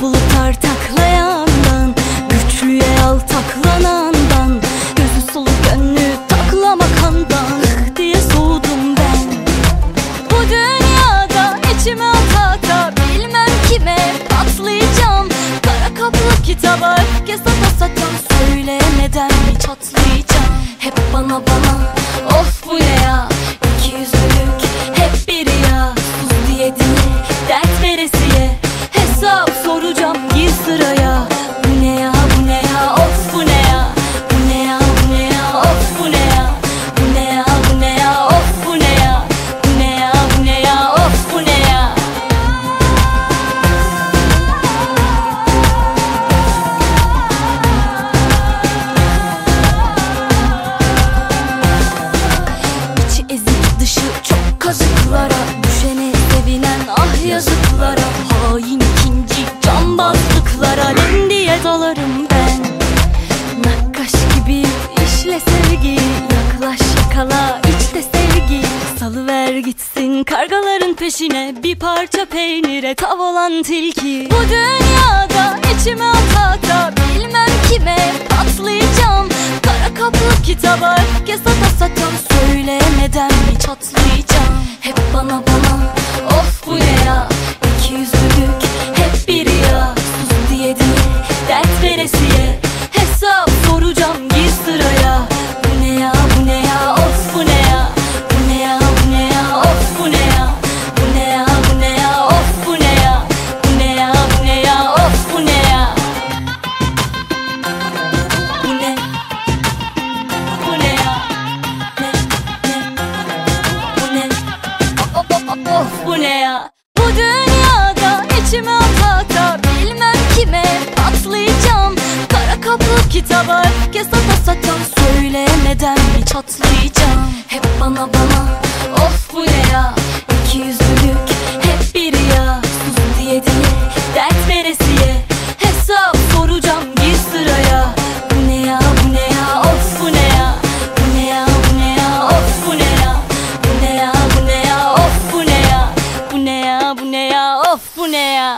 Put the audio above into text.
bulutlar taklayandan Güçlüye altaklanandan, Gözü solu gönlü taklama kandan diye soğudum ben. Bu dünyada içime atata Bilmem kime patlayacağım. Kara kaplı kitaba öfke sata sata Söyle neden hiç atlayacağım Hep bana bana ustalarım ben. Nakkaş gibi işle sevgi Yaklaş yakala içte sevgi. Salıver gitsin kargaların peşine Bir parça peynire tav olan tilki. Bu dünyada içime atata Bilmem kime. dünyada içime atakar Bilmem kime patlayacağım. Kara kaplı kitaba öfke sata sata Söylemeden bir çatlayacağım. Hep bana bak. ne ya of bu ne ya.